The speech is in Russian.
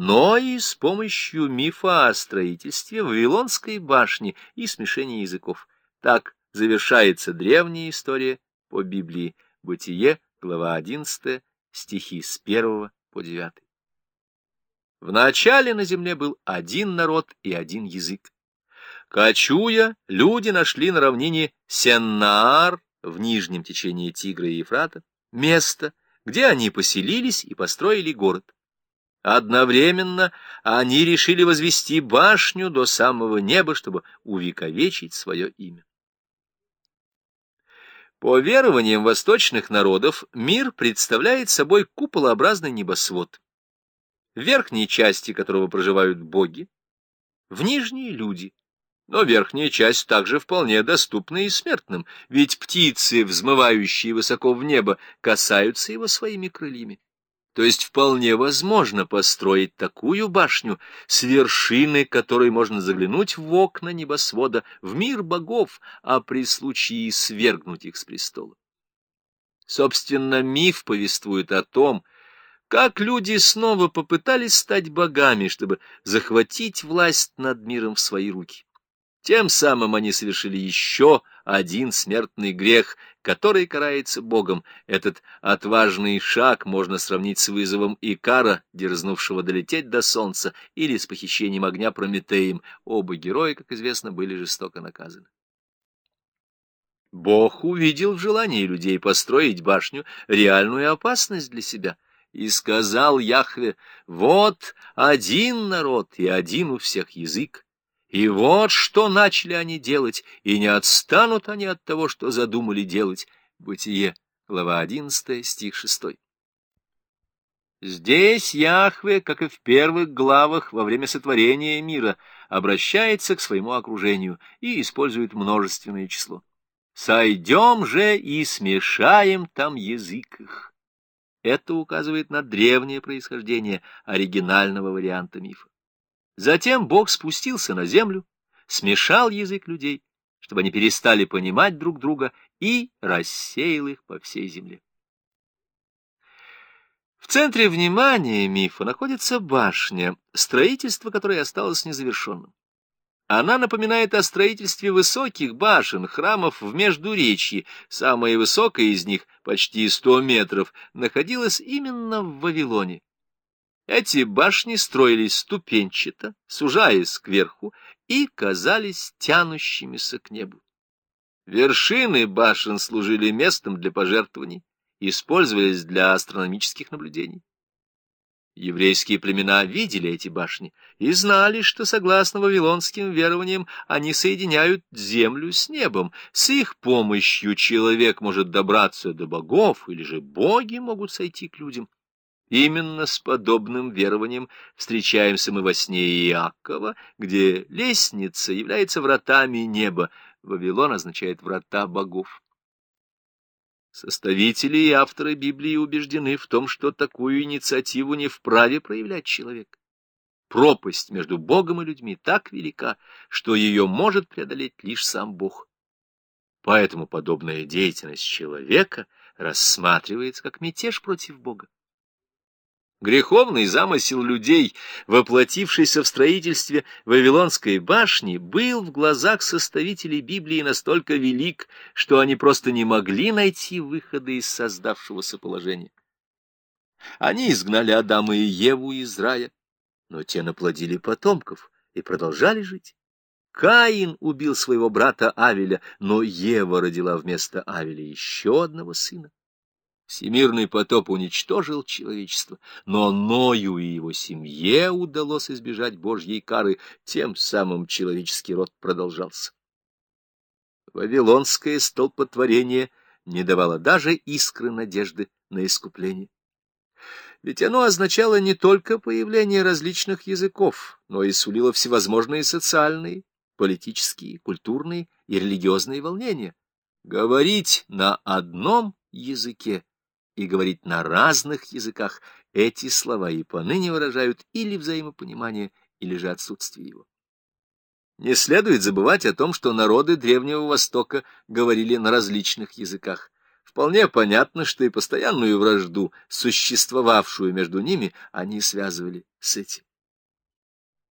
но и с помощью мифа о строительстве Вавилонской башни и смешении языков. Так завершается древняя история по Библии. Бытие, глава 11, стихи с 1 по 9. Вначале на земле был один народ и один язык. Кочуя, люди нашли на равнине Сеннаар в нижнем течении Тигра и Ефрата место, где они поселились и построили город. Одновременно они решили возвести башню до самого неба, чтобы увековечить свое имя. По верованиям восточных народов мир представляет собой куполообразный небосвод, в верхней части которого проживают боги, в нижней — люди, но верхняя часть также вполне доступна и смертным, ведь птицы, взмывающие высоко в небо, касаются его своими крыльями. То есть вполне возможно построить такую башню, с вершины которой можно заглянуть в окна небосвода, в мир богов, а при случае свергнуть их с престола. Собственно, миф повествует о том, как люди снова попытались стать богами, чтобы захватить власть над миром в свои руки. Тем самым они совершили еще один смертный грех, который карается Богом. Этот отважный шаг можно сравнить с вызовом Икара, дерзнувшего долететь до солнца, или с похищением огня Прометеем. Оба героя, как известно, были жестоко наказаны. Бог увидел в желании людей построить башню реальную опасность для себя. И сказал Яхве, вот один народ и один у всех язык, и вот что начали они делать, и не отстанут они от того, что задумали делать. Бытие, глава 11, стих 6. Здесь Яхве, как и в первых главах во время сотворения мира, обращается к своему окружению и использует множественное число. «Сойдем же и смешаем там язык их». Это указывает на древнее происхождение оригинального варианта мифа. Затем Бог спустился на землю, смешал язык людей, чтобы они перестали понимать друг друга, и рассеял их по всей земле. В центре внимания мифа находится башня, строительство которой осталось незавершенным. Она напоминает о строительстве высоких башен, храмов в Междуречье. Самая высокая из них, почти сто метров, находилась именно в Вавилоне. Эти башни строились ступенчато, сужаясь кверху, и казались тянущимися к небу. Вершины башен служили местом для пожертвований, использовались для астрономических наблюдений. Еврейские племена видели эти башни и знали, что, согласно вавилонским верованиям, они соединяют землю с небом. С их помощью человек может добраться до богов, или же боги могут сойти к людям. Именно с подобным верованием встречаемся мы во сне Иакова, где лестница является вратами неба. Вавилон означает врата богов. Составители и авторы Библии убеждены в том, что такую инициативу не вправе проявлять человек. Пропасть между Богом и людьми так велика, что ее может преодолеть лишь сам Бог. Поэтому подобная деятельность человека рассматривается как мятеж против Бога. Греховный замысел людей, воплотившийся в строительстве Вавилонской башни, был в глазах составителей Библии настолько велик, что они просто не могли найти выхода из создавшегося положения. Они изгнали Адама и Еву из рая, но те наплодили потомков и продолжали жить. Каин убил своего брата Авеля, но Ева родила вместо Авеля еще одного сына. Всемирный потоп уничтожил человечество, но Ною и его семье удалось избежать Божьей кары, тем самым человеческий род продолжался. Вавилонское столпотворение не давало даже искры надежды на искупление. Ведь оно означало не только появление различных языков, но и сулило всевозможные социальные, политические, культурные и религиозные волнения. Говорить на одном языке и говорить на разных языках, эти слова и поныне выражают или взаимопонимание, или же отсутствие его. Не следует забывать о том, что народы Древнего Востока говорили на различных языках. Вполне понятно, что и постоянную вражду, существовавшую между ними, они связывали с этим.